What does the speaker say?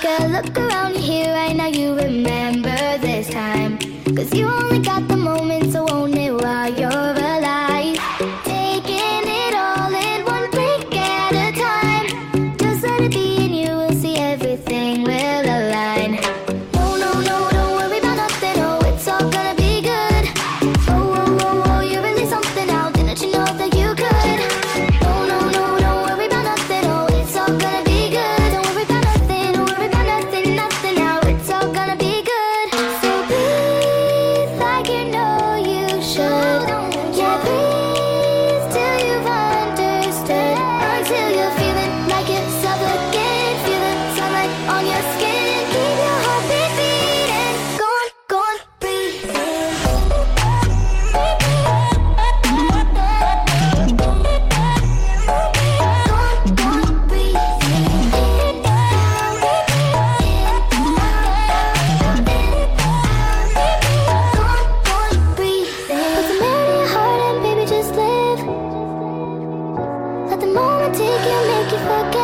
girl, look around you here right now. You remember this time. Cause you only got the moment, so own it while you're. take you, make you forget.